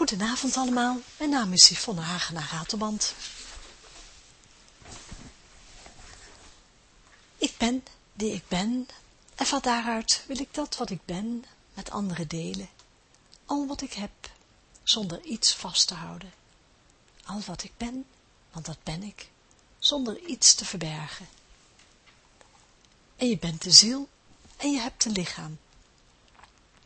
Goedenavond allemaal, mijn naam is Yvonne Hagenaar Ratelband. Ik ben die ik ben en van daaruit wil ik dat wat ik ben met anderen delen. Al wat ik heb, zonder iets vast te houden. Al wat ik ben, want dat ben ik, zonder iets te verbergen. En je bent de ziel en je hebt een lichaam.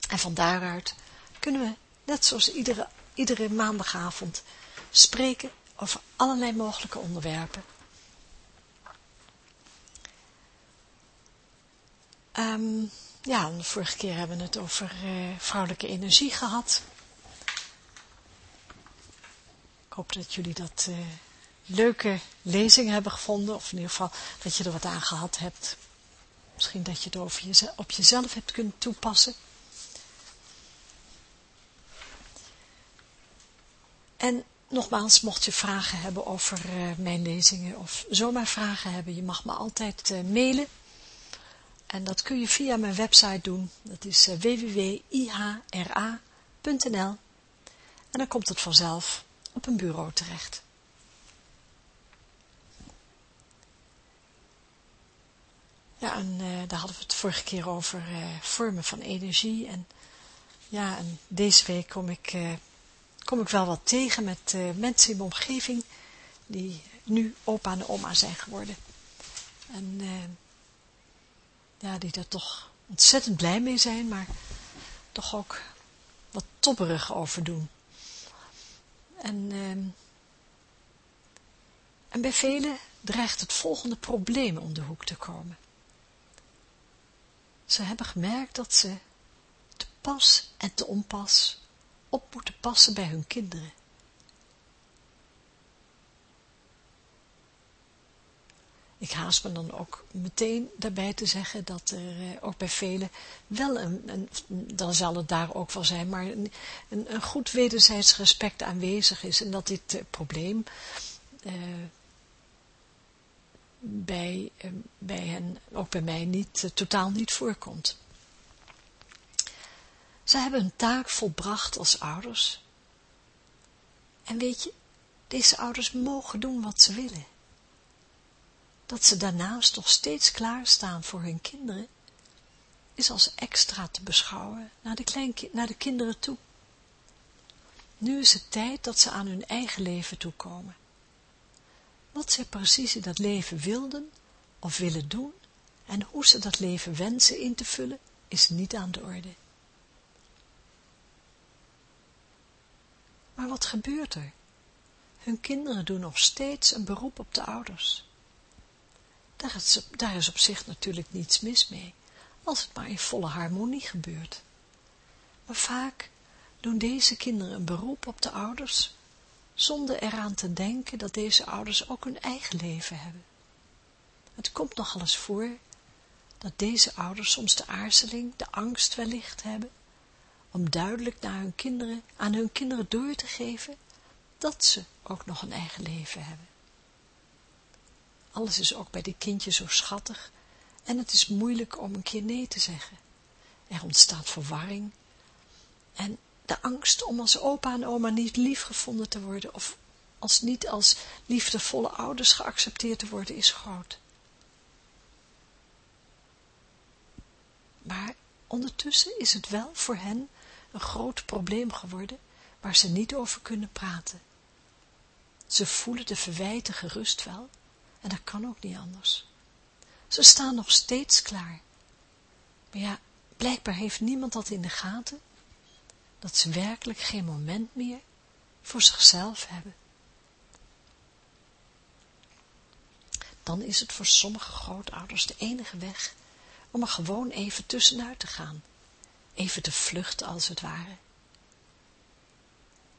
En van daaruit kunnen we, net zoals iedere, iedere maandagavond, spreken over allerlei mogelijke onderwerpen. Um, ja, de vorige keer hebben we het over uh, vrouwelijke energie gehad. Ik hoop dat jullie dat uh, leuke lezing hebben gevonden, of in ieder geval dat je er wat aan gehad hebt. Misschien dat je het op jezelf hebt kunnen toepassen. En nogmaals, mocht je vragen hebben over uh, mijn lezingen of zomaar vragen hebben, je mag me altijd uh, mailen. En dat kun je via mijn website doen. Dat is uh, www.ihra.nl En dan komt het vanzelf op een bureau terecht. Ja, en daar hadden we het vorige keer over vormen van energie. En ja, en deze week kom ik kom ik wel wat tegen met uh, mensen in mijn omgeving die nu opa en oma zijn geworden. En uh, ja, die daar toch ontzettend blij mee zijn, maar toch ook wat topperig over doen. En, uh, en bij velen dreigt het volgende probleem om de hoek te komen. Ze hebben gemerkt dat ze te pas en te onpas op moeten passen bij hun kinderen. Ik haast me dan ook meteen daarbij te zeggen dat er eh, ook bij velen wel een, een, dan zal het daar ook wel zijn, maar een, een, goed wederzijds respect aanwezig is en dat dit eh, probleem eh, bij, eh, bij hen, ook bij mij niet, totaal niet voorkomt. Ze hebben een taak volbracht als ouders. En weet je, deze ouders mogen doen wat ze willen. Dat ze daarnaast nog steeds klaarstaan voor hun kinderen, is als extra te beschouwen naar de, naar de kinderen toe. Nu is het tijd dat ze aan hun eigen leven toekomen. Wat zij precies in dat leven wilden of willen doen en hoe ze dat leven wensen in te vullen, is niet aan de orde. Maar wat gebeurt er? Hun kinderen doen nog steeds een beroep op de ouders. Daar is, daar is op zich natuurlijk niets mis mee, als het maar in volle harmonie gebeurt. Maar vaak doen deze kinderen een beroep op de ouders, zonder eraan te denken dat deze ouders ook hun eigen leven hebben. Het komt nogal eens voor dat deze ouders soms de aarzeling, de angst wellicht hebben, om duidelijk naar hun kinderen, aan hun kinderen door te geven dat ze ook nog een eigen leven hebben. Alles is ook bij die kindjes zo schattig en het is moeilijk om een keer nee te zeggen. Er ontstaat verwarring en de angst om als opa en oma niet lief gevonden te worden of als niet als liefdevolle ouders geaccepteerd te worden is groot. Maar ondertussen is het wel voor hen een groot probleem geworden, waar ze niet over kunnen praten. Ze voelen de verwijten gerust wel, en dat kan ook niet anders. Ze staan nog steeds klaar. Maar ja, blijkbaar heeft niemand dat in de gaten, dat ze werkelijk geen moment meer voor zichzelf hebben. Dan is het voor sommige grootouders de enige weg om er gewoon even tussenuit te gaan even te vluchten als het ware.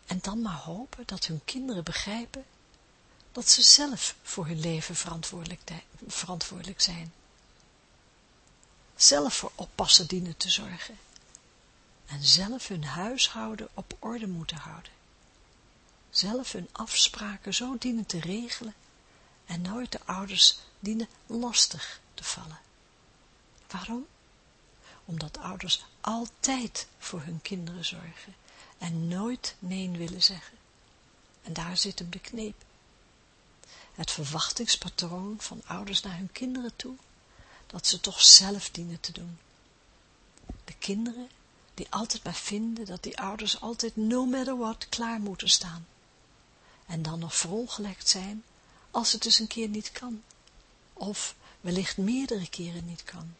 En dan maar hopen dat hun kinderen begrijpen dat ze zelf voor hun leven verantwoordelijk, verantwoordelijk zijn. Zelf voor oppassen dienen te zorgen. En zelf hun huishouden op orde moeten houden. Zelf hun afspraken zo dienen te regelen en nooit de ouders dienen lastig te vallen. Waarom? Omdat ouders altijd voor hun kinderen zorgen en nooit nee willen zeggen. En daar zit de kneep. Het verwachtingspatroon van ouders naar hun kinderen toe, dat ze toch zelf dienen te doen. De kinderen die altijd maar vinden dat die ouders altijd no matter what klaar moeten staan. En dan nog verongelijkt zijn als het dus een keer niet kan. Of wellicht meerdere keren niet kan.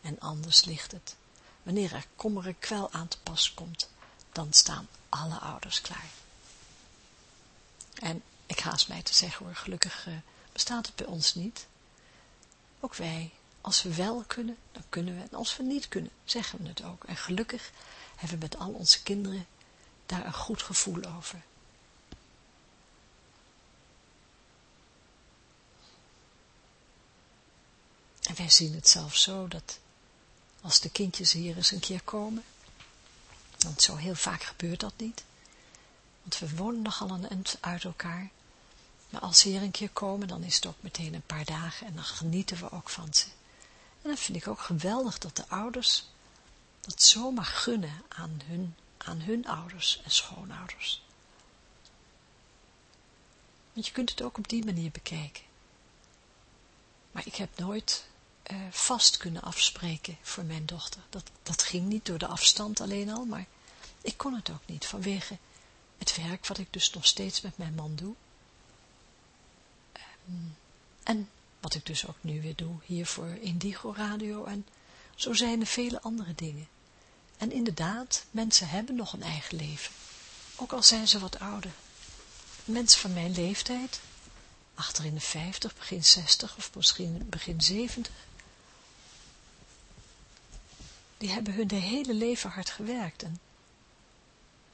En anders ligt het. Wanneer er kommere kwel aan te pas komt, dan staan alle ouders klaar. En ik haast mij te zeggen hoor, gelukkig uh, bestaat het bij ons niet. Ook wij, als we wel kunnen, dan kunnen we. En als we niet kunnen, zeggen we het ook. En gelukkig hebben we met al onze kinderen daar een goed gevoel over. En wij zien het zelfs zo dat als de kindjes hier eens een keer komen, want zo heel vaak gebeurt dat niet, want we wonen nogal een eind uit elkaar, maar als ze hier een keer komen, dan is het ook meteen een paar dagen en dan genieten we ook van ze. En dat vind ik ook geweldig dat de ouders dat zomaar gunnen aan hun, aan hun ouders en schoonouders. Want je kunt het ook op die manier bekijken. Maar ik heb nooit uh, vast kunnen afspreken voor mijn dochter. Dat, dat ging niet door de afstand alleen al, maar ik kon het ook niet vanwege het werk wat ik dus nog steeds met mijn man doe. Um, en wat ik dus ook nu weer doe, hier voor Indigo Radio en zo zijn er vele andere dingen. En inderdaad, mensen hebben nog een eigen leven, ook al zijn ze wat ouder. Mensen van mijn leeftijd, achter in de 50, begin 60 of misschien begin 70, die hebben hun de hele leven hard gewerkt en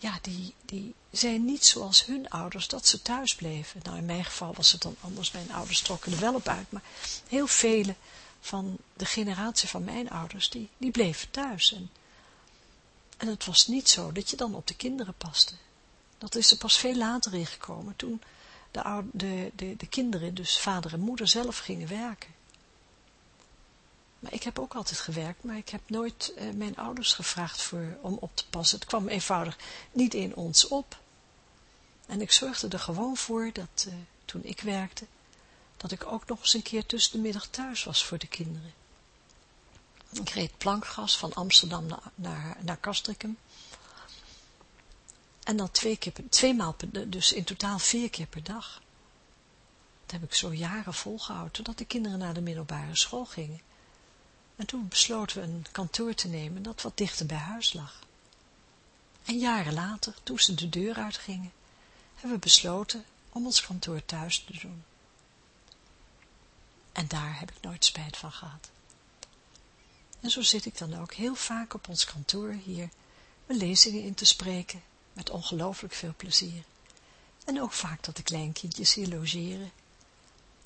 ja, die, die zijn niet zoals hun ouders, dat ze thuis bleven. Nou, in mijn geval was het dan anders, mijn ouders trokken er wel op uit, maar heel vele van de generatie van mijn ouders, die, die bleven thuis. En, en het was niet zo dat je dan op de kinderen paste. Dat is er pas veel later ingekomen, toen de, de, de, de kinderen, dus vader en moeder, zelf gingen werken. Maar ik heb ook altijd gewerkt, maar ik heb nooit uh, mijn ouders gevraagd voor, om op te passen. Het kwam eenvoudig niet in ons op. En ik zorgde er gewoon voor dat uh, toen ik werkte, dat ik ook nog eens een keer tussen de middag thuis was voor de kinderen. Ik reed plankgas van Amsterdam naar, naar, naar Castricum. En dan twee, keer, twee maal dus in totaal vier keer per dag. Dat heb ik zo jaren volgehouden, totdat de kinderen naar de middelbare school gingen. En toen besloten we een kantoor te nemen dat wat dichter bij huis lag. En jaren later, toen ze de deur uitgingen, hebben we besloten om ons kantoor thuis te doen. En daar heb ik nooit spijt van gehad. En zo zit ik dan ook heel vaak op ons kantoor hier mijn lezingen in te spreken, met ongelooflijk veel plezier. En ook vaak dat de kleinkindjes hier logeren.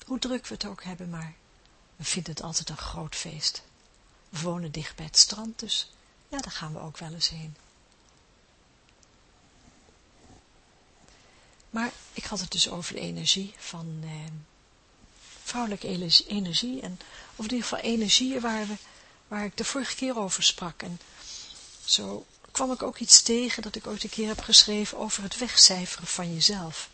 Hoe druk we het ook hebben, maar we vinden het altijd een groot feest. We wonen dicht bij het strand, dus ja, daar gaan we ook wel eens heen. Maar ik had het dus over de energie van eh, vrouwelijke energie, en, of in ieder geval energieën waar, we, waar ik de vorige keer over sprak. En zo kwam ik ook iets tegen dat ik ooit een keer heb geschreven over het wegcijferen van jezelf.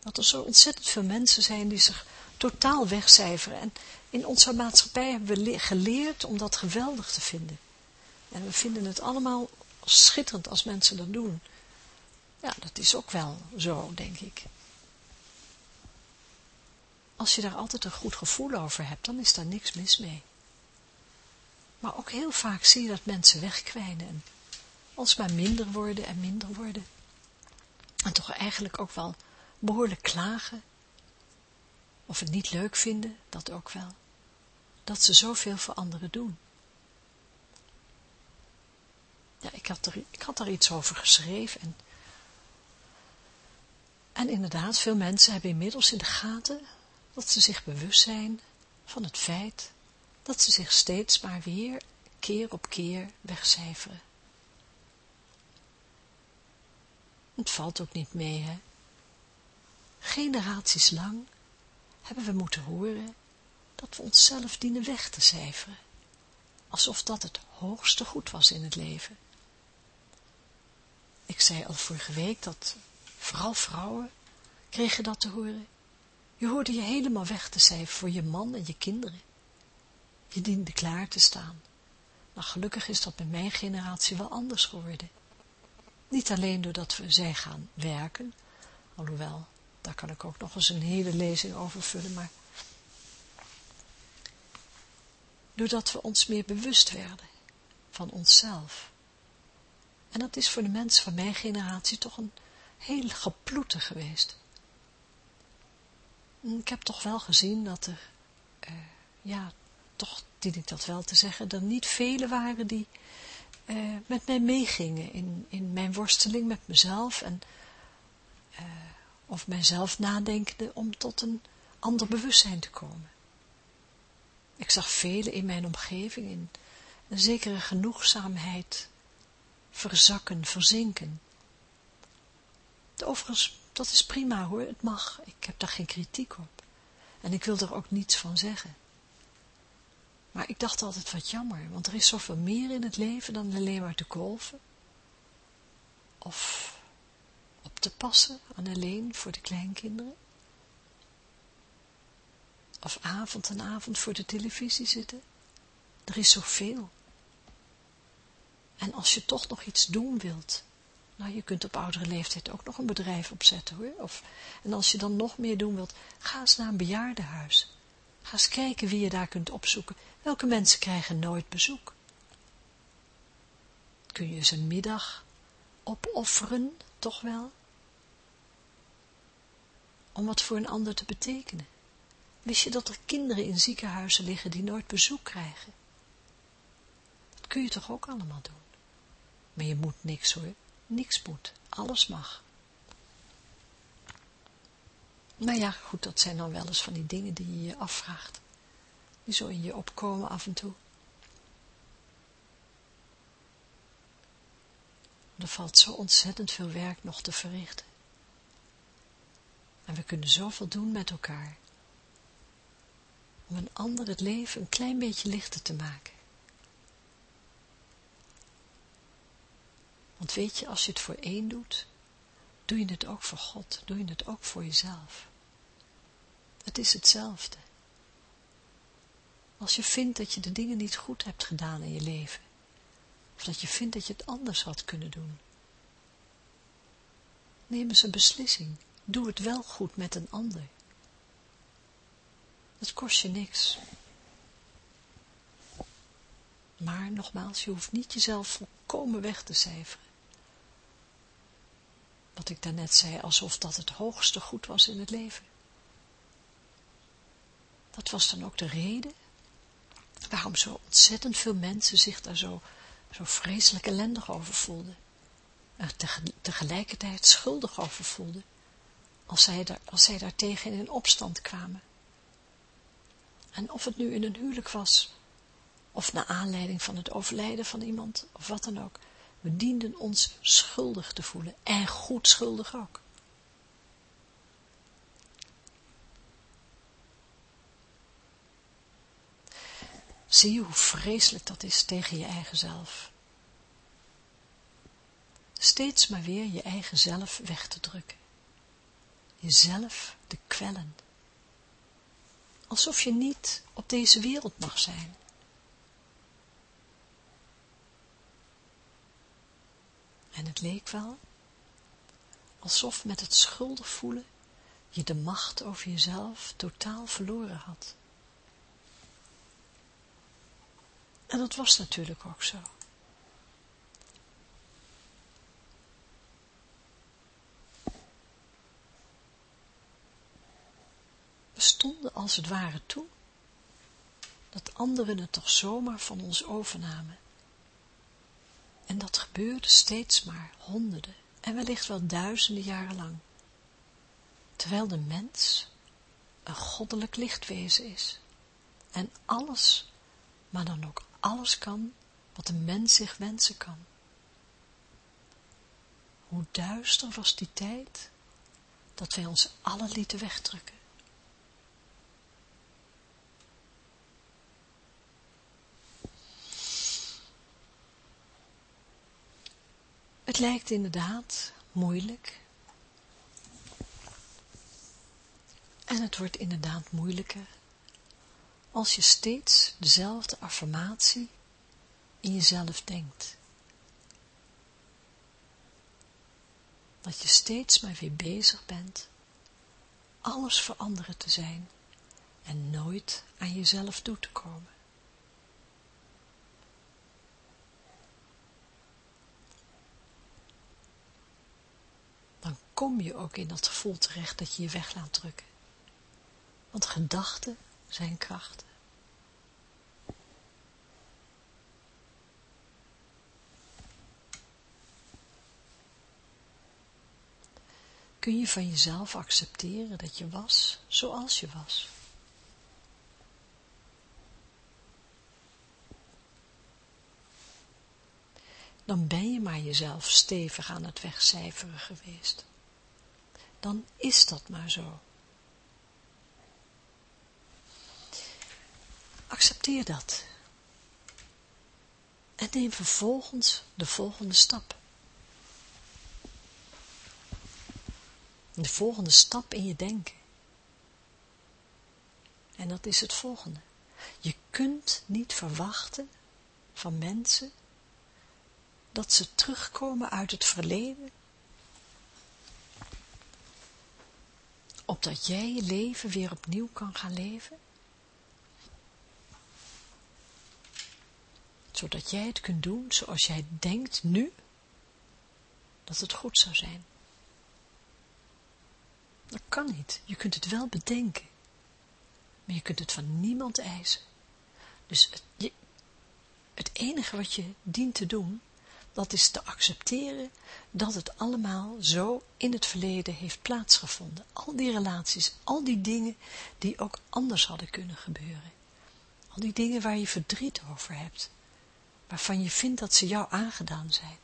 Dat er zo ontzettend veel mensen zijn die zich totaal wegcijferen. En in onze maatschappij hebben we geleerd om dat geweldig te vinden. En we vinden het allemaal schitterend als mensen dat doen. Ja, dat is ook wel zo, denk ik. Als je daar altijd een goed gevoel over hebt, dan is daar niks mis mee. Maar ook heel vaak zie je dat mensen wegkwijnen en alsmaar minder worden en minder worden. En toch eigenlijk ook wel behoorlijk klagen. Of het niet leuk vinden, dat ook wel dat ze zoveel voor anderen doen. Ja, ik had, er, ik had daar iets over geschreven en, en inderdaad, veel mensen hebben inmiddels in de gaten dat ze zich bewust zijn van het feit dat ze zich steeds maar weer keer op keer wegcijferen. Het valt ook niet mee, hè. Generaties lang hebben we moeten horen dat we onszelf dienen weg te cijferen, alsof dat het hoogste goed was in het leven. ik zei al vorige week dat vooral vrouwen kregen dat te horen. Je hoorde je helemaal weg te zijn voor je man en je kinderen. Je diende klaar te staan. Nou, gelukkig is dat bij mijn generatie wel anders geworden. Niet alleen doordat we zij gaan werken, alhoewel, daar kan ik ook nog eens een hele lezing over vullen, maar doordat we ons meer bewust werden van onszelf. En dat is voor de mensen van mijn generatie toch een heel geploete geweest. Ik heb toch wel gezien dat er, uh, ja, toch dien ik dat wel te zeggen, er niet velen waren die uh, met mij meegingen in, in mijn worsteling met mezelf en uh, of mijzelf nadenkende om tot een ander bewustzijn te komen. Ik zag velen in mijn omgeving in een zekere genoegzaamheid verzakken, verzinken. Overigens, dat is prima hoor, het mag, ik heb daar geen kritiek op. En ik wil er ook niets van zeggen. Maar ik dacht altijd wat jammer, want er is zoveel meer in het leven dan alleen maar te golven. Of op te passen aan alleen voor de kleinkinderen. Of avond en avond voor de televisie zitten. Er is zoveel. En als je toch nog iets doen wilt, nou je kunt op oudere leeftijd ook nog een bedrijf opzetten hoor. Of, en als je dan nog meer doen wilt, ga eens naar een bejaardenhuis. Ga eens kijken wie je daar kunt opzoeken. Welke mensen krijgen nooit bezoek? Kun je eens een middag opofferen, toch wel? Om wat voor een ander te betekenen. Wist je dat er kinderen in ziekenhuizen liggen die nooit bezoek krijgen? Dat kun je toch ook allemaal doen? Maar je moet niks hoor, niks moet, alles mag. Maar ja, goed, dat zijn dan wel eens van die dingen die je je afvraagt. Die zo in je opkomen af en toe. Er valt zo ontzettend veel werk nog te verrichten. En we kunnen zoveel doen met elkaar. Om een ander het leven een klein beetje lichter te maken. Want weet je, als je het voor één doet, doe je het ook voor God, doe je het ook voor jezelf. Het is hetzelfde. Als je vindt dat je de dingen niet goed hebt gedaan in je leven, of dat je vindt dat je het anders had kunnen doen, neem eens een beslissing, doe het wel goed met een ander. Dat kost je niks. Maar nogmaals, je hoeft niet jezelf volkomen weg te cijferen wat ik daarnet zei, alsof dat het hoogste goed was in het leven. Dat was dan ook de reden waarom zo ontzettend veel mensen zich daar zo, zo vreselijk ellendig over voelden. Er tegelijkertijd schuldig over voelden, als zij, daar, als zij daartegen in opstand kwamen. En of het nu in een huwelijk was, of naar aanleiding van het overlijden van iemand, of wat dan ook, we dienden ons schuldig te voelen. En goed schuldig ook. Zie je hoe vreselijk dat is tegen je eigen zelf. Steeds maar weer je eigen zelf weg te drukken. Jezelf te kwellen. Alsof je niet op deze wereld mag zijn. En het leek wel alsof met het schuldig voelen je de macht over jezelf totaal verloren had. En dat was natuurlijk ook zo. We stonden als het ware toe dat anderen het toch zomaar van ons overnamen en dat gebeurde steeds maar honderden en wellicht wel duizenden jaren lang. Terwijl de mens een goddelijk lichtwezen is. En alles, maar dan ook alles kan, wat een mens zich wensen kan. Hoe duister was die tijd, dat wij ons allen lieten wegdrukken. Het lijkt inderdaad moeilijk. En het wordt inderdaad moeilijker als je steeds dezelfde affirmatie in jezelf denkt. Dat je steeds maar weer bezig bent alles veranderen te zijn en nooit aan jezelf toe te komen. Dan kom je ook in dat gevoel terecht dat je je weg laat drukken. Want gedachten zijn krachten. kun je van jezelf accepteren dat je was zoals je was. Dan ben je maar jezelf stevig aan het wegcijferen geweest. Dan is dat maar zo. Accepteer dat. En neem vervolgens de volgende stap. De volgende stap in je denken. En dat is het volgende. Je kunt niet verwachten van mensen dat ze terugkomen uit het verleden, opdat jij je leven weer opnieuw kan gaan leven, zodat jij het kunt doen zoals jij denkt nu, dat het goed zou zijn. Dat kan niet. Je kunt het wel bedenken. Maar je kunt het van niemand eisen. Dus het, het enige wat je dient te doen, dat is te accepteren dat het allemaal zo in het verleden heeft plaatsgevonden. Al die relaties, al die dingen die ook anders hadden kunnen gebeuren. Al die dingen waar je verdriet over hebt. Waarvan je vindt dat ze jou aangedaan zijn.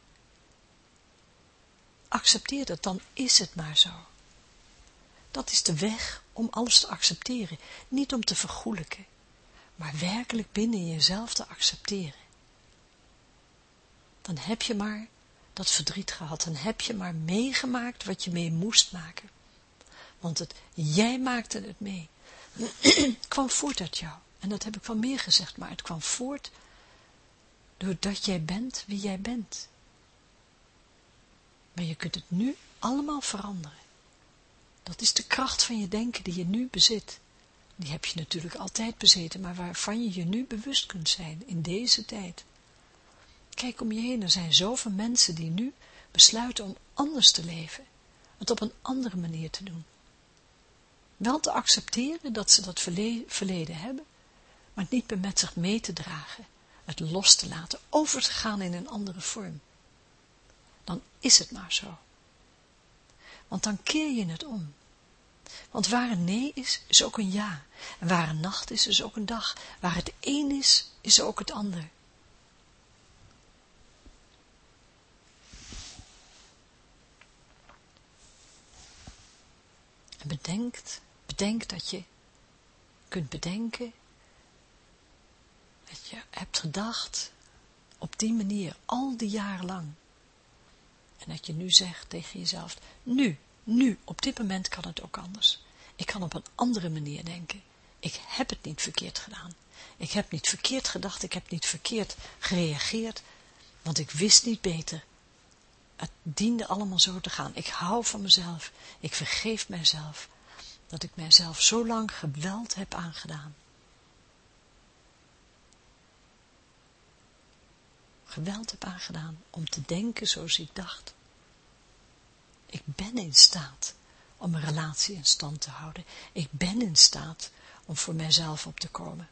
Accepteer dat, dan is het maar zo. Dat is de weg om alles te accepteren, niet om te vergoelijken, maar werkelijk binnen jezelf te accepteren. Dan heb je maar dat verdriet gehad, dan heb je maar meegemaakt wat je mee moest maken. Want het, jij maakte het mee. kwam voort uit jou. En dat heb ik wel meer gezegd, maar het kwam voort doordat jij bent wie jij bent. Maar je kunt het nu allemaal veranderen. Dat is de kracht van je denken die je nu bezit. Die heb je natuurlijk altijd bezeten, maar waarvan je je nu bewust kunt zijn in deze tijd. Kijk om je heen, er zijn zoveel mensen die nu besluiten om anders te leven, het op een andere manier te doen. Wel te accepteren dat ze dat verleden hebben, maar het niet meer met zich mee te dragen, het los te laten, over te gaan in een andere vorm. Dan is het maar zo. Want dan keer je het om. Want waar een nee is, is ook een ja. En waar een nacht is, is ook een dag. Waar het een is, is ook het ander. En bedenkt, bedenk dat je kunt bedenken, dat je hebt gedacht op die manier al die jaren lang. En dat je nu zegt tegen jezelf, nu, nu, op dit moment kan het ook anders. Ik kan op een andere manier denken. Ik heb het niet verkeerd gedaan. Ik heb niet verkeerd gedacht, ik heb niet verkeerd gereageerd, want ik wist niet beter. Het diende allemaal zo te gaan. Ik hou van mezelf, ik vergeef mijzelf, dat ik mijzelf zo lang geweld heb aangedaan. Geweld heb aangedaan om te denken zoals ik dacht. Ik ben in staat om een relatie in stand te houden. Ik ben in staat om voor mijzelf op te komen.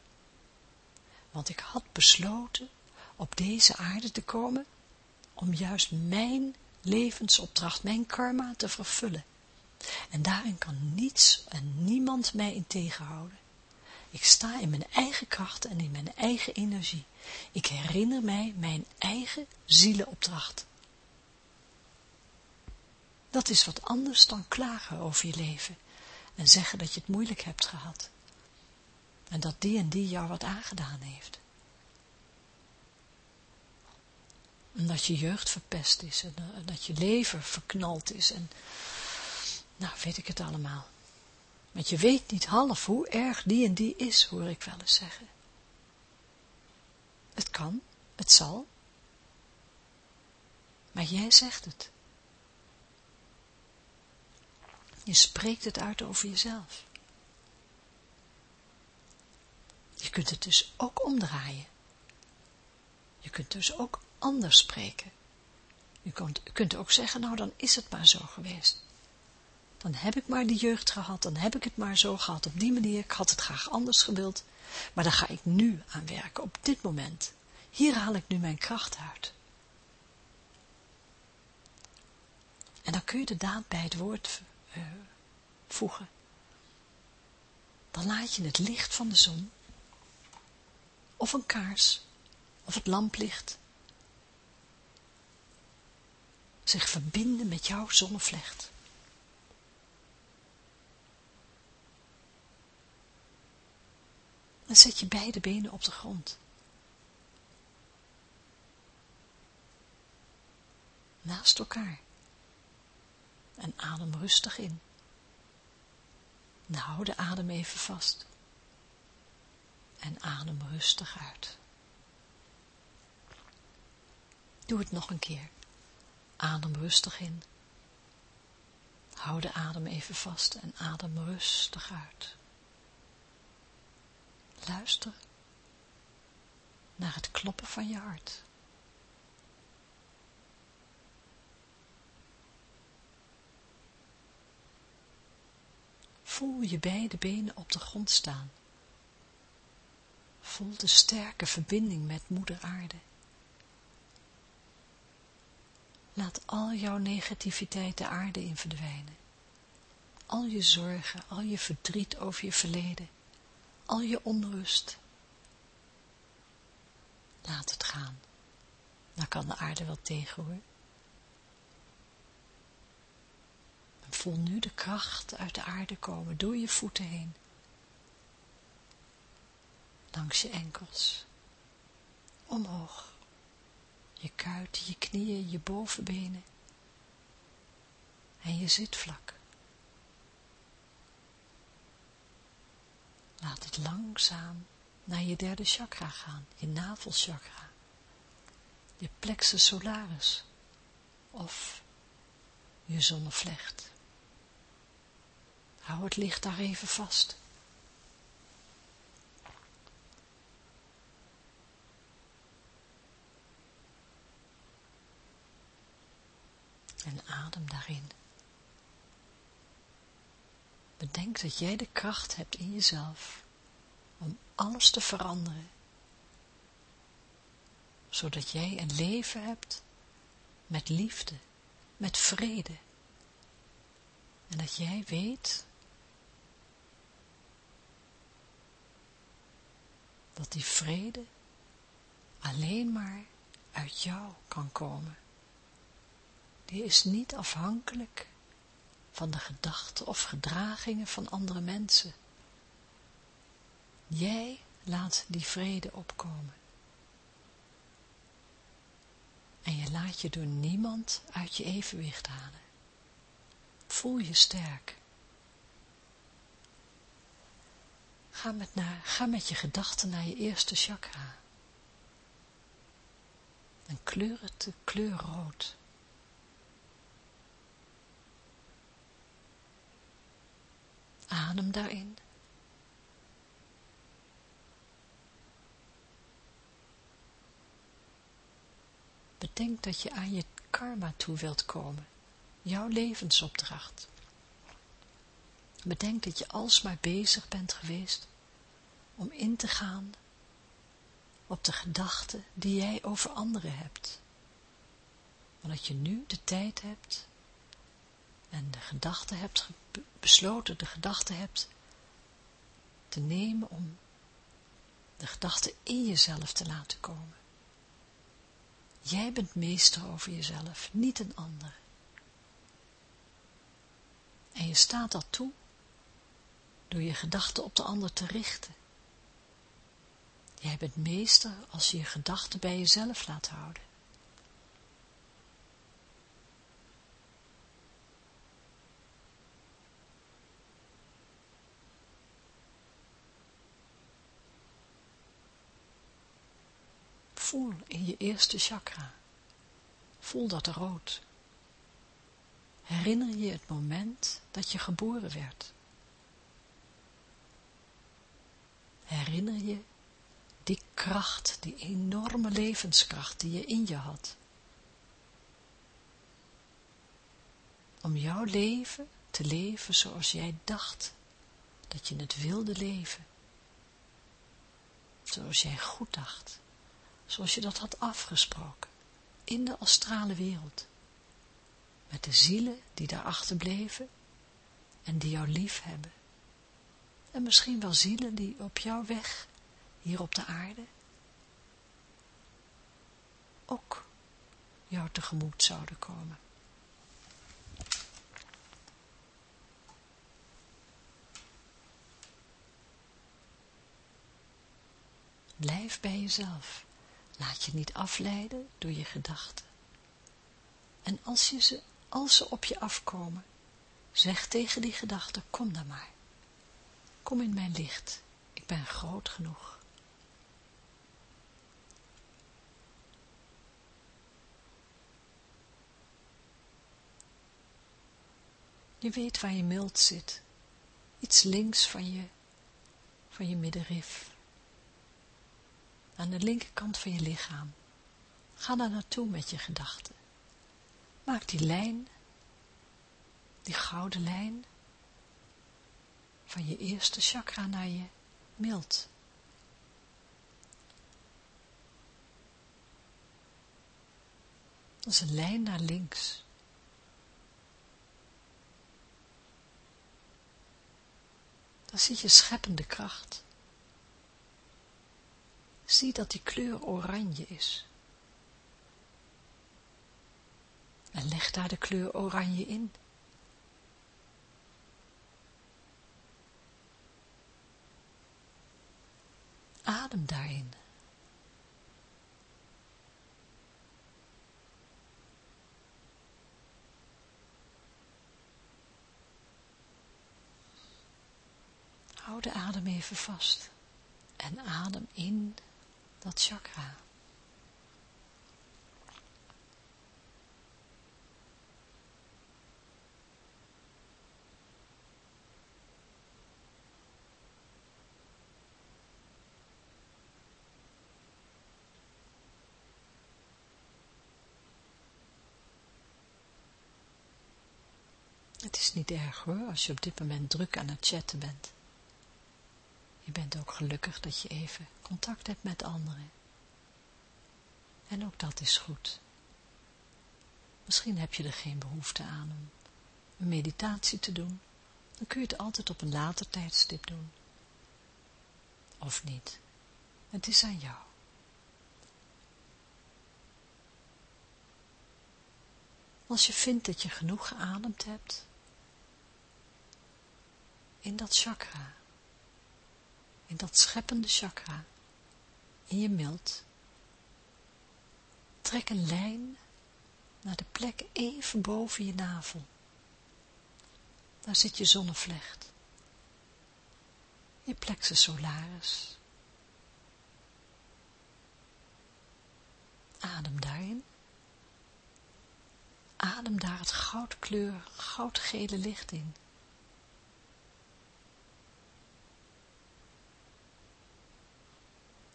Want ik had besloten op deze aarde te komen om juist mijn levensopdracht, mijn karma te vervullen. En daarin kan niets en niemand mij in tegenhouden. Ik sta in mijn eigen kracht en in mijn eigen energie. Ik herinner mij mijn eigen zielenopdracht. Dat is wat anders dan klagen over je leven en zeggen dat je het moeilijk hebt gehad. En dat die en die jou wat aangedaan heeft. En dat je jeugd verpest is en uh, dat je leven verknald is en nou weet ik het allemaal. Want je weet niet half hoe erg die en die is, hoor ik wel eens zeggen. Het kan, het zal. Maar jij zegt het. Je spreekt het uit over jezelf. Je kunt het dus ook omdraaien. Je kunt dus ook anders spreken. Je kunt, ook zeggen, nou dan is het maar zo geweest. Dan heb ik maar die jeugd gehad, dan heb ik het maar zo gehad op die manier. Ik had het graag anders gewild, maar daar ga ik nu aan werken, op dit moment. Hier haal ik nu mijn kracht uit. En dan kun je de daad bij het woord uh, voegen. Dan laat je het licht van de zon, of een kaars, of het lamplicht, zich verbinden met jouw zonnevlecht. En zet je beide benen op de grond. Naast elkaar. En adem rustig in. Nou, hou de adem even vast. En adem rustig uit. Doe het nog een keer. Adem rustig in. Hou de adem even vast en adem rustig uit. Luister naar het kloppen van je hart. Voel je beide benen op de grond staan. Voel de sterke verbinding met moeder aarde. Laat al jouw negativiteit de aarde in verdwijnen. Al je zorgen, al je verdriet over je verleden, al je onrust. Laat het gaan. Dan kan de aarde wel tegen hoor. En voel nu de kracht uit de aarde komen door je voeten heen. Langs je enkels. Omhoog. Je kuiten, je knieën, je bovenbenen. En je zitvlak. Laat het langzaam naar je derde chakra gaan, je navelchakra, je plexus solaris of je zonnevlecht. Hou het licht daar even vast. En adem daarin. Bedenk dat jij de kracht hebt in jezelf om alles te veranderen, zodat jij een leven hebt met liefde, met vrede. En dat jij weet dat die vrede alleen maar uit jou kan komen. Die is niet afhankelijk van de gedachten of gedragingen van andere mensen. Jij laat die vrede opkomen. En je laat je door niemand uit je evenwicht halen. Voel je sterk. Ga met, naar, ga met je gedachten naar je eerste chakra. En kleur het de kleur rood. Adem daarin. Bedenk dat je aan je karma toe wilt komen, jouw levensopdracht. Bedenk dat je alsmaar bezig bent geweest om in te gaan op de gedachten die jij over anderen hebt. Maar dat je nu de tijd hebt en de gedachte hebt besloten, de gedachte hebt te nemen om de gedachte in jezelf te laten komen. Jij bent meester over jezelf, niet een ander. En je staat dat toe door je gedachten op de ander te richten. Jij bent meester als je je gedachten bij jezelf laat houden. In je eerste chakra. Voel dat rood. Herinner je het moment dat je geboren werd. Herinner je die kracht, die enorme levenskracht die je in je had. Om jouw leven te leven zoals jij dacht dat je het wilde leven. Zoals jij goed dacht. Zoals je dat had afgesproken. In de astrale wereld. Met de zielen die daarachter bleven en die jou lief hebben. En misschien wel zielen die op jouw weg, hier op de aarde, ook jou tegemoet zouden komen. Blijf bij jezelf. Laat je niet afleiden door je gedachten. En als, je ze, als ze op je afkomen, zeg tegen die gedachten, kom dan maar. Kom in mijn licht, ik ben groot genoeg. Je weet waar je mild zit, iets links van je, van je middenrif aan de linkerkant van je lichaam. Ga daar naartoe met je gedachten. Maak die lijn, die gouden lijn, van je eerste chakra naar je mild. Dat is een lijn naar links. Daar zie je scheppende kracht zie dat die kleur oranje is. En leg daar de kleur oranje in. Adem daarin. Hou de adem even vast en adem in dat chakra. Het is niet erg hoor, als je op dit moment druk aan het chatten bent. Je bent ook gelukkig dat je even contact hebt met anderen. En ook dat is goed. Misschien heb je er geen behoefte aan om een meditatie te doen. Dan kun je het altijd op een later tijdstip doen. Of niet. Het is aan jou. Als je vindt dat je genoeg geademd hebt, in dat chakra, in dat scheppende chakra, in je mild. Trek een lijn naar de plek even boven je navel. Daar zit je zonnevlecht. Je plexus solaris. Adem daarin. Adem daar het goudkleur, goudgele licht in.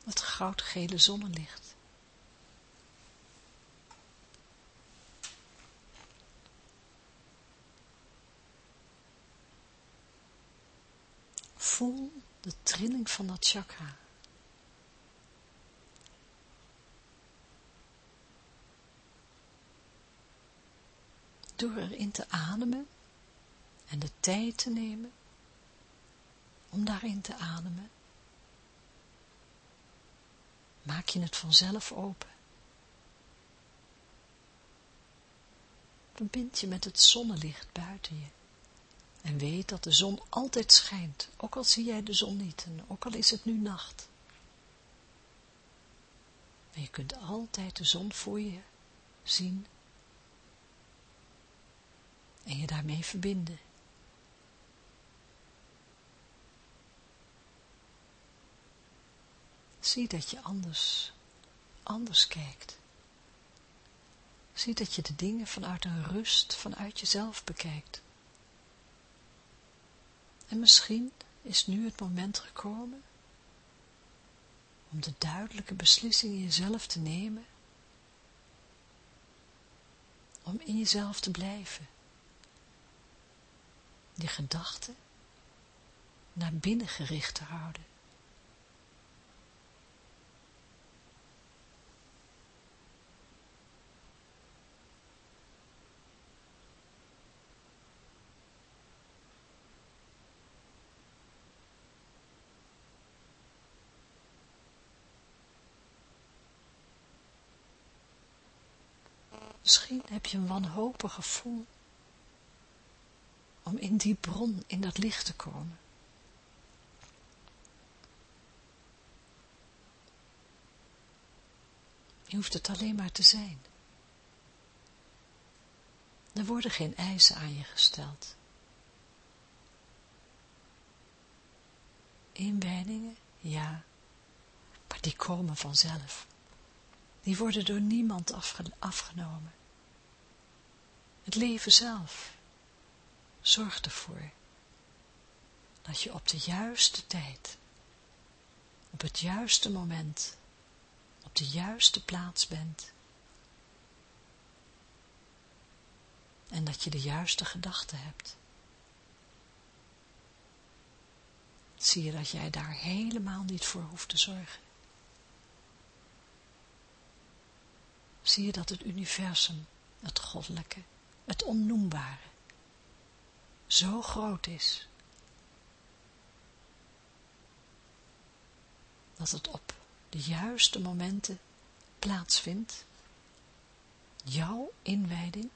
Het goudgele zonnelicht. Voel de trilling van dat chakra. Door erin te ademen en de tijd te nemen om daarin te ademen, maak je het vanzelf open. Verbind je met het zonnelicht buiten je. En weet dat de zon altijd schijnt, ook al zie jij de zon niet en ook al is het nu nacht. Maar je kunt altijd de zon voor je zien en je daarmee verbinden. Zie dat je anders anders kijkt. Zie dat je de dingen vanuit een rust, vanuit jezelf bekijkt. En misschien is nu het moment gekomen om de duidelijke beslissing in jezelf te nemen, om in jezelf te blijven, die gedachten naar binnen gericht te houden. Misschien heb je een wanhopig gevoel om in die bron, in dat licht te komen. Je hoeft het alleen maar te zijn. Er worden geen eisen aan je gesteld. Inwijdingen, ja, maar die komen vanzelf. Die worden door niemand afgenomen. Het leven zelf zorgt ervoor dat je op de juiste tijd, op het juiste moment, op de juiste plaats bent. En dat je de juiste gedachten hebt. Zie je dat jij daar helemaal niet voor hoeft te zorgen. Zie je dat het universum, het goddelijke, het onnoembare, zo groot is, dat het op de juiste momenten plaatsvindt, jouw inwijding,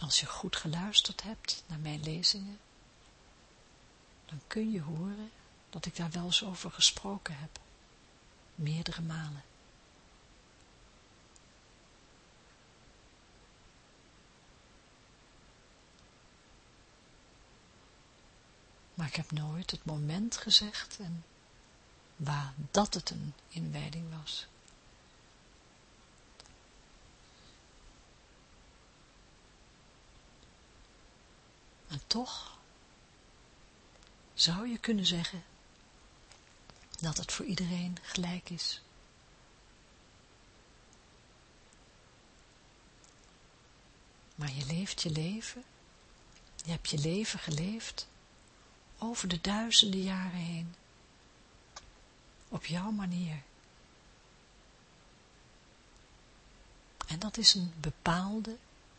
als je goed geluisterd hebt naar mijn lezingen, dan kun je horen dat ik daar wel eens over gesproken heb, meerdere malen. Maar ik heb nooit het moment gezegd en waar dat het een inwijding was. En toch zou je kunnen zeggen dat het voor iedereen gelijk is. Maar je leeft je leven, je hebt je leven geleefd over de duizenden jaren heen. Op jouw manier. En dat is een bepaalde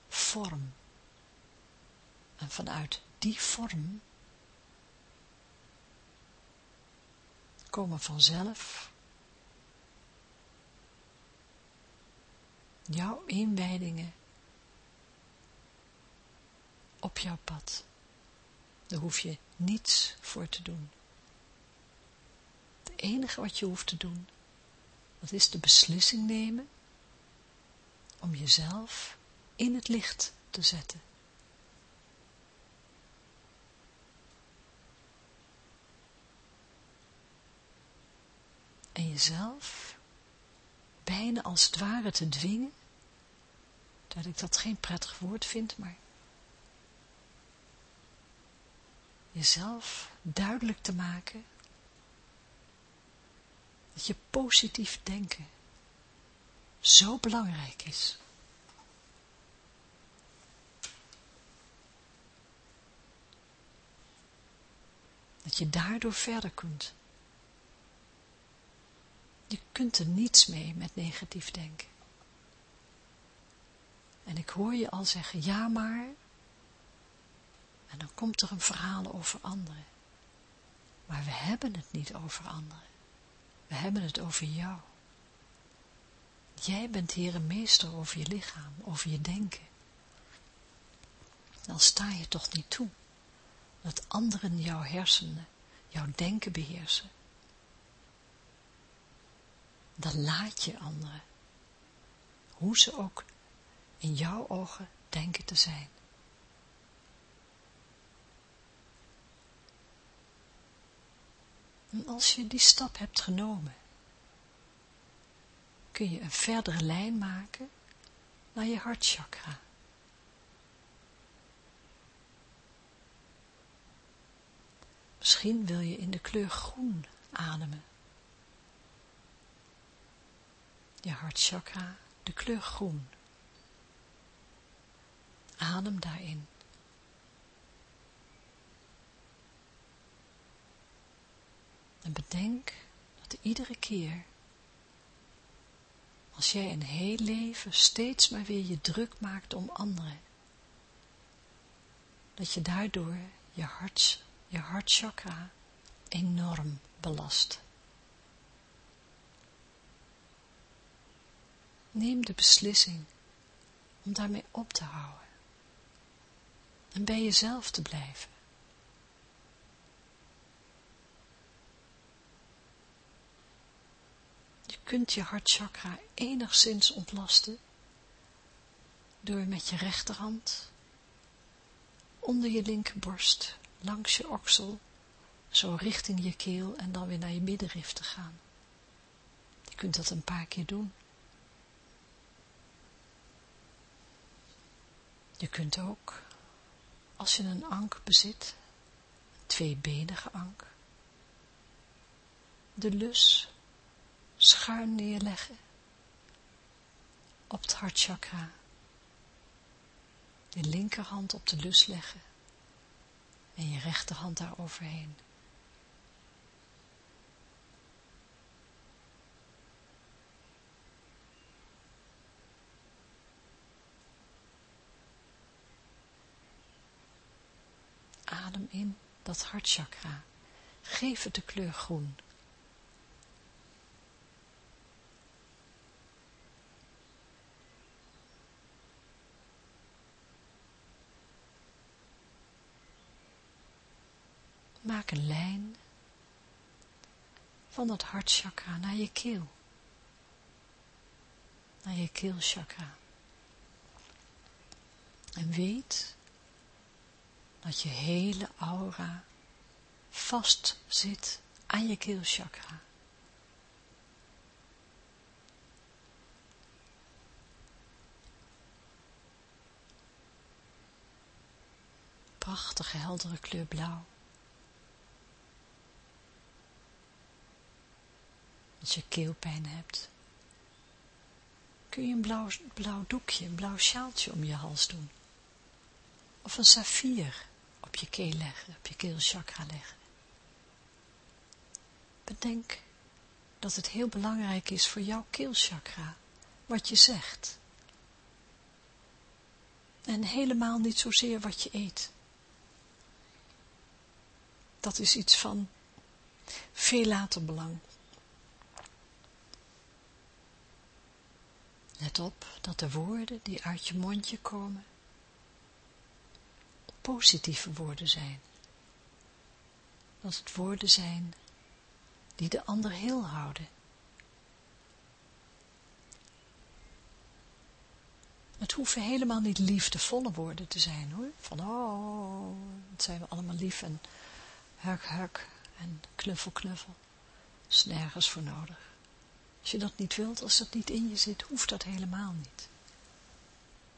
vorm. En vanuit die vorm komen vanzelf jouw inwijdingen op jouw pad. Daar hoef je niets voor te doen. Het enige wat je hoeft te doen, dat is de beslissing nemen om jezelf in het licht te zetten. En jezelf bijna als het ware te dwingen, dat ik dat geen prettig woord vind, maar jezelf duidelijk te maken dat je positief denken zo belangrijk is. Dat je daardoor verder kunt. Kunt er niets mee met negatief denken. En ik hoor je al zeggen, ja maar, en dan komt er een verhaal over anderen. Maar we hebben het niet over anderen. We hebben het over jou. Jij bent hier een meester over je lichaam, over je denken. Dan sta je toch niet toe dat anderen jouw hersenen, jouw denken beheersen. Dan laat je anderen, hoe ze ook in jouw ogen denken te zijn. En als je die stap hebt genomen, kun je een verdere lijn maken naar je hartchakra. Misschien wil je in de kleur groen ademen. Je hartchakra, de kleur groen. Adem daarin. En bedenk dat iedere keer, als jij een heel leven steeds maar weer je druk maakt om anderen, dat je daardoor je hart, je hartchakra enorm belast. Neem de beslissing om daarmee op te houden en bij jezelf te blijven. Je kunt je hartchakra enigszins ontlasten door met je rechterhand onder je linkerborst, langs je oksel, zo richting je keel en dan weer naar je middenrif te gaan. Je kunt dat een paar keer doen. Je kunt ook, als je een ank bezit, een tweebenige ank, de lus schuin neerleggen op het hartchakra. Je linkerhand op de lus leggen en je rechterhand daar overheen. Adem in dat hartchakra. Geef het de kleur groen. Maak een lijn van dat hartchakra naar je keel. Naar je keelchakra. En weet dat je hele aura vast zit aan je keelchakra. Prachtige heldere kleur blauw. Als je keelpijn hebt, kun je een blauw, blauw doekje, een blauw sjaaltje om je hals doen. Of een saffier op je keel leggen, op je keelchakra leggen. Bedenk dat het heel belangrijk is voor jouw keelchakra, wat je zegt. En helemaal niet zozeer wat je eet. Dat is iets van veel later belang. Let op dat de woorden die uit je mondje komen, positieve woorden zijn. Dat het woorden zijn die de ander heel houden. Het hoeven helemaal niet liefdevolle woorden te zijn hoor. Van oh, het zijn we allemaal lief en huk huk en knuffel knuffel. is nergens voor nodig. Als je dat niet wilt, als dat niet in je zit, hoeft dat helemaal niet.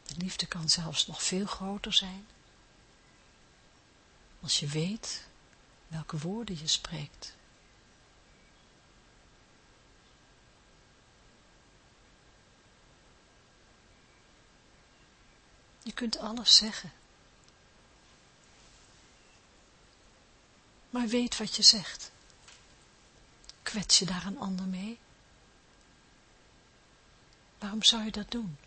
De liefde kan zelfs nog veel groter zijn. Als je weet welke woorden je spreekt. Je kunt alles zeggen. Maar weet wat je zegt. Kwets je daar een ander mee? Waarom zou je dat doen?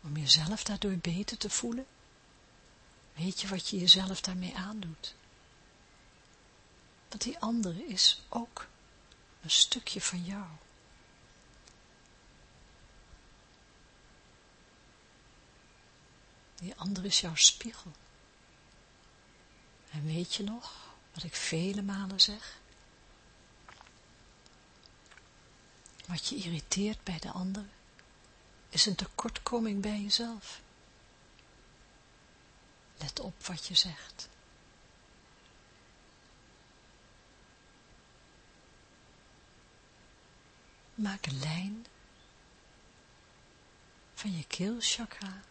Om jezelf daardoor beter te voelen? Weet je wat je jezelf daarmee aandoet? Want die andere is ook een stukje van jou. Die andere is jouw spiegel. En weet je nog wat ik vele malen zeg? Wat je irriteert bij de ander, is een tekortkoming bij jezelf. Let op wat je zegt. Maak een lijn van je keelchakra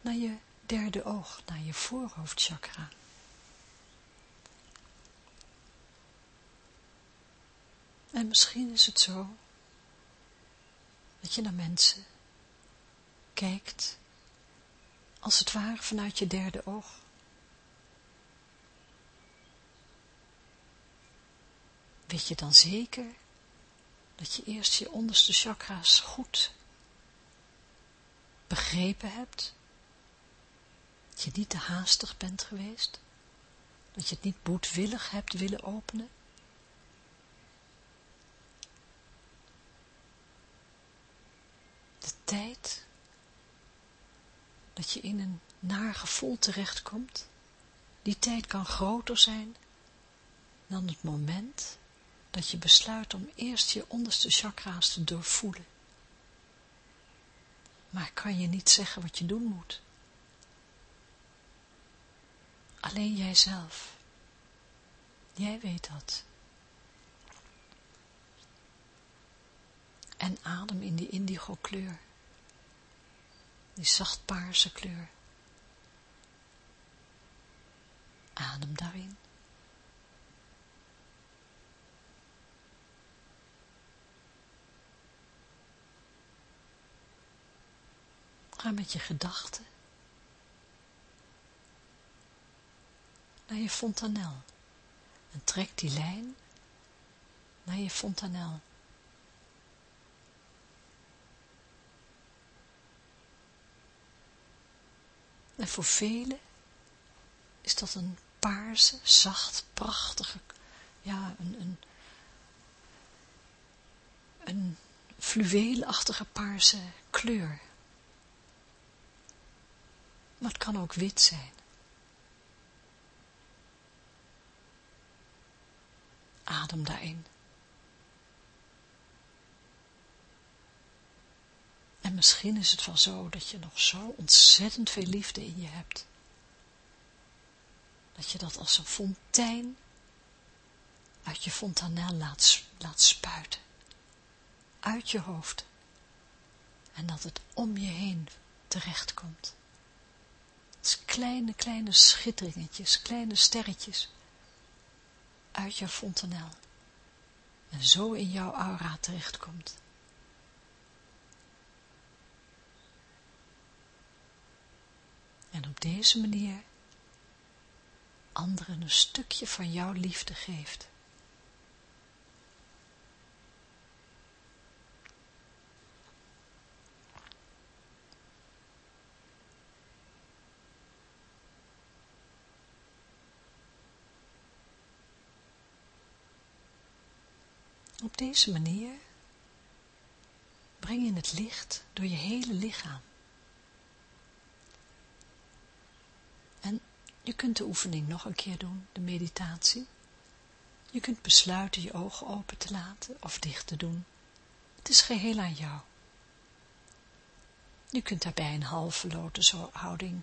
naar je derde oog, naar je voorhoofdchakra. En misschien is het zo dat je naar mensen kijkt als het ware vanuit je derde oog. Weet je dan zeker dat je eerst je onderste chakra's goed begrepen hebt? Dat je niet te haastig bent geweest? Dat je het niet boetwillig hebt willen openen? De tijd dat je in een naar gevoel terechtkomt, die tijd kan groter zijn dan het moment dat je besluit om eerst je onderste chakra's te doorvoelen. Maar kan je niet zeggen wat je doen moet. Alleen jijzelf. Jij weet dat. En adem in die indigo kleur. Die zacht paarse kleur. Adem daarin. Ga met je gedachten naar je fontanel en trek die lijn naar je fontanel. En voor velen is dat een paarse, zacht, prachtige, ja, een, een, een fluweelachtige paarse kleur. Maar het kan ook wit zijn. Adem daarin. En misschien is het wel zo dat je nog zo ontzettend veel liefde in je hebt. Dat je dat als een fontein uit je fontanel laat, laat spuiten. Uit je hoofd. En dat het om je heen terechtkomt. Als kleine, kleine schitteringetjes, kleine sterretjes uit jouw fontanel. En zo in jouw aura terechtkomt. En op deze manier anderen een stukje van jouw liefde geeft. Op deze manier breng je het licht door je hele lichaam. En je kunt de oefening nog een keer doen, de meditatie. Je kunt besluiten je ogen open te laten of dicht te doen. Het is geheel aan jou. Je kunt daarbij een halve lotushouding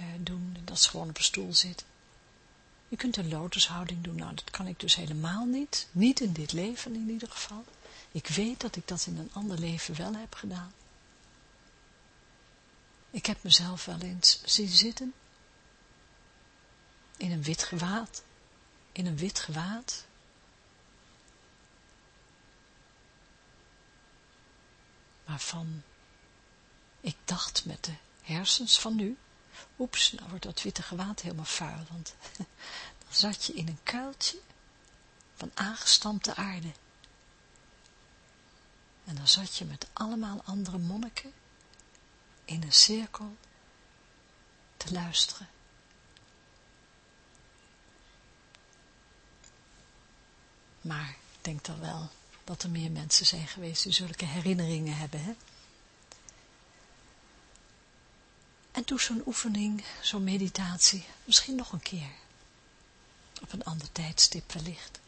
uh, doen, dat is gewoon op een stoel zitten. Je kunt een lotushouding doen, nou dat kan ik dus helemaal niet, niet in dit leven in ieder geval. Ik weet dat ik dat in een ander leven wel heb gedaan. Ik heb mezelf wel eens zien zitten, in een wit gewaad, in een wit gewaad, waarvan ik dacht met de hersens van nu, Oeps, nou wordt dat witte gewaad helemaal vuil, want dan zat je in een kuiltje van aangestampte aarde. En dan zat je met allemaal andere monniken in een cirkel te luisteren. Maar ik denk dan wel dat er meer mensen zijn geweest die zulke herinneringen hebben, hè? En doe zo'n oefening, zo'n meditatie, misschien nog een keer. Op een ander tijdstip wellicht.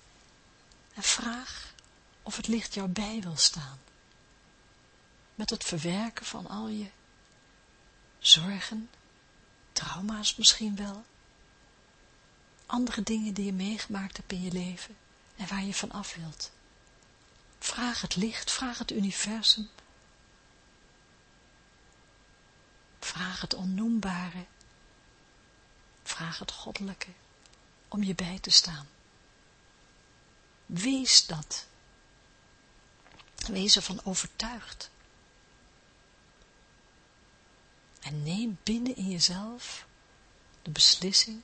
En vraag of het licht jou bij wil staan. Met het verwerken van al je zorgen, trauma's misschien wel. Andere dingen die je meegemaakt hebt in je leven en waar je van af wilt. Vraag het licht, vraag het universum. Vraag het onnoembare. Vraag het goddelijke om je bij te staan. Wees dat. Wees ervan overtuigd. En neem binnen in jezelf de beslissing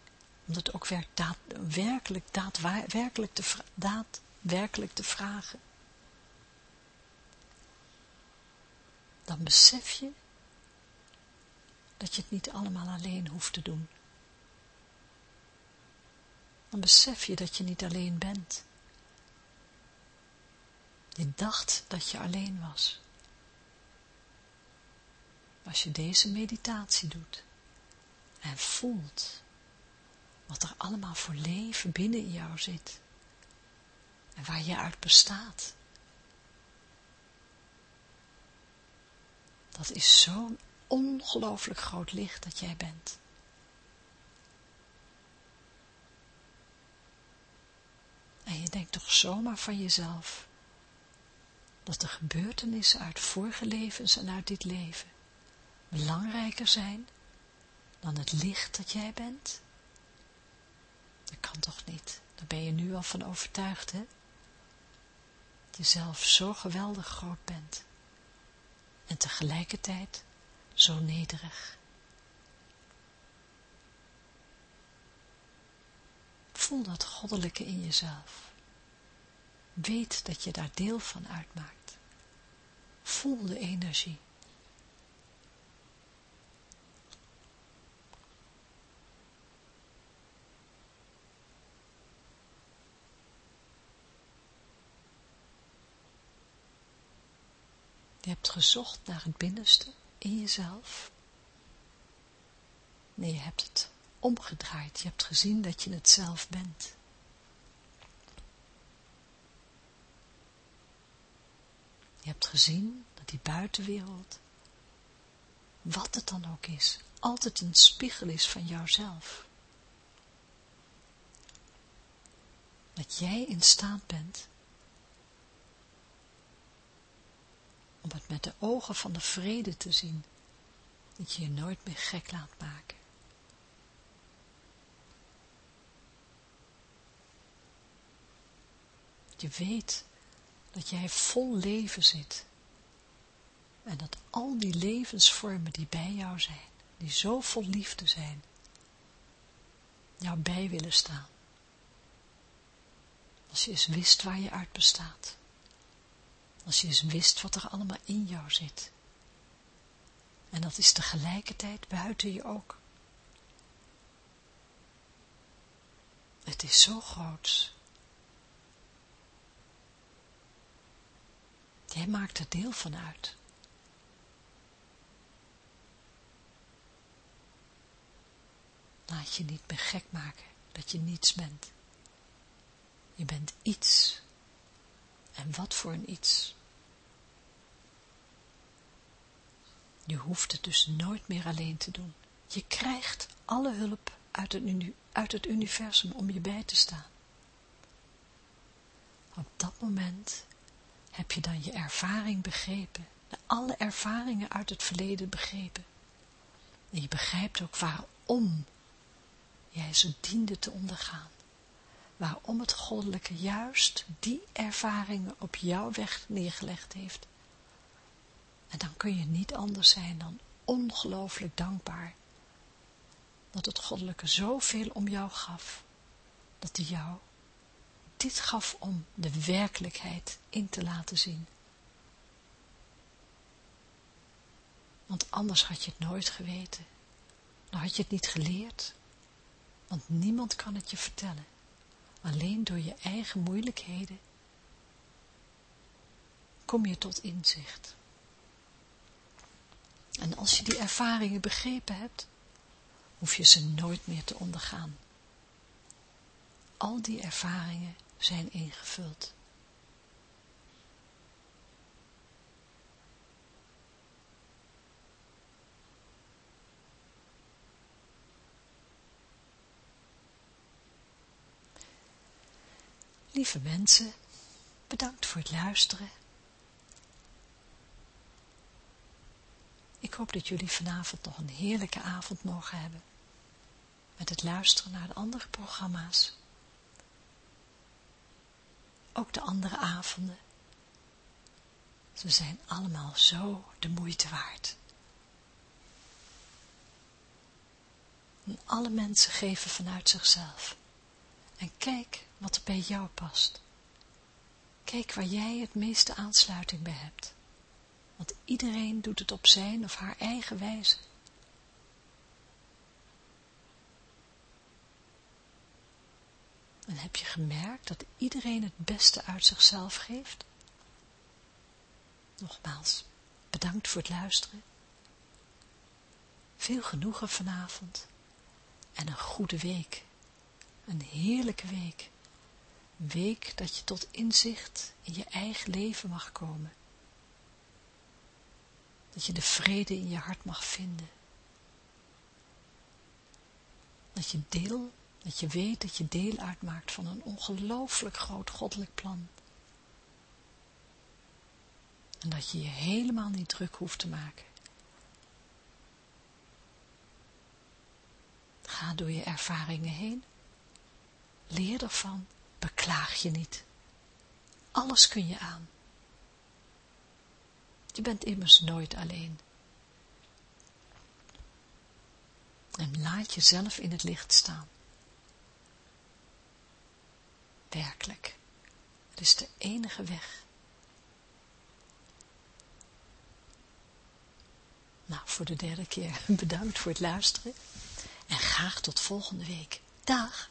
om dat ook werkelijk, daadwerkelijk, te, daadwerkelijk te vragen. Dan besef je dat je het niet allemaal alleen hoeft te doen. Dan besef je dat je niet alleen bent. Je dacht dat je alleen was. Als je deze meditatie doet en voelt wat er allemaal voor leven binnen in jou zit en waar je uit bestaat. Dat is zo'n ongelooflijk groot licht dat jij bent. En je denkt toch zomaar van jezelf, dat de gebeurtenissen uit vorige levens en uit dit leven belangrijker zijn dan het licht dat jij bent? Dat kan toch niet? Daar ben je nu al van overtuigd, hè? Dat je zelf zo geweldig groot bent. En tegelijkertijd zo nederig. Voel dat goddelijke in jezelf. Weet dat je daar deel van uitmaakt. Voel de energie. Je hebt gezocht naar het binnenste in jezelf. Nee, je hebt het omgedraaid. Je hebt gezien dat je het zelf bent. Je hebt gezien dat die buitenwereld, wat het dan ook is, altijd een spiegel is van jouzelf. Dat jij in staat bent om het met de ogen van de vrede te zien, dat je je nooit meer gek laat maken. Je weet dat jij vol leven zit. En dat al die levensvormen die bij jou zijn, die zo vol liefde zijn, jou bij willen staan. Als je eens wist waar je uit bestaat. Als je eens wist wat er allemaal in jou zit. En dat is tegelijkertijd buiten je ook. Het is zo groot. Jij maakt er deel van uit. Laat je niet meer gek maken dat je niets bent. Je bent iets. En wat voor een iets. Je hoeft het dus nooit meer alleen te doen. Je krijgt alle hulp uit het, uit het universum om je bij te staan. Op dat moment heb je dan je ervaring begrepen, alle ervaringen uit het verleden begrepen. En je begrijpt ook waarom jij ze diende te ondergaan. Waarom het goddelijke juist die ervaringen op jouw weg neergelegd heeft. En dan kun je niet anders zijn dan ongelooflijk dankbaar. Dat het goddelijke zoveel om jou gaf. Dat hij jou dit gaf om de werkelijkheid in te laten zien. Want anders had je het nooit geweten. Dan had je het niet geleerd. Want niemand kan het je vertellen. Alleen door je eigen moeilijkheden kom je tot inzicht. En als je die ervaringen begrepen hebt, hoef je ze nooit meer te ondergaan. Al die ervaringen zijn ingevuld. Lieve mensen, Bedankt voor het luisteren. Ik hoop dat jullie vanavond nog een heerlijke avond mogen hebben. Met het luisteren naar de andere programma's. Ook de andere avonden. Ze zijn allemaal zo de moeite waard. En alle mensen geven vanuit zichzelf. En kijk wat er bij jou past. Kijk waar jij het meeste aansluiting bij hebt. Want iedereen doet het op zijn of haar eigen wijze. En heb je gemerkt dat iedereen het beste uit zichzelf geeft? Nogmaals, bedankt voor het luisteren. Veel genoegen vanavond. En een goede week. Een heerlijke week. Een week dat je tot inzicht in je eigen leven mag komen. Dat je de vrede in je hart mag vinden. Dat je deel, dat je weet dat je deel uitmaakt van een ongelooflijk groot goddelijk plan. En dat je je helemaal niet druk hoeft te maken. Ga door je ervaringen heen. Leer ervan. Beklaag je niet. Alles kun je aan. Je bent immers nooit alleen. En laat jezelf in het licht staan. Werkelijk. Het is de enige weg. Nou, voor de derde keer bedankt voor het luisteren. En graag tot volgende week. Dag!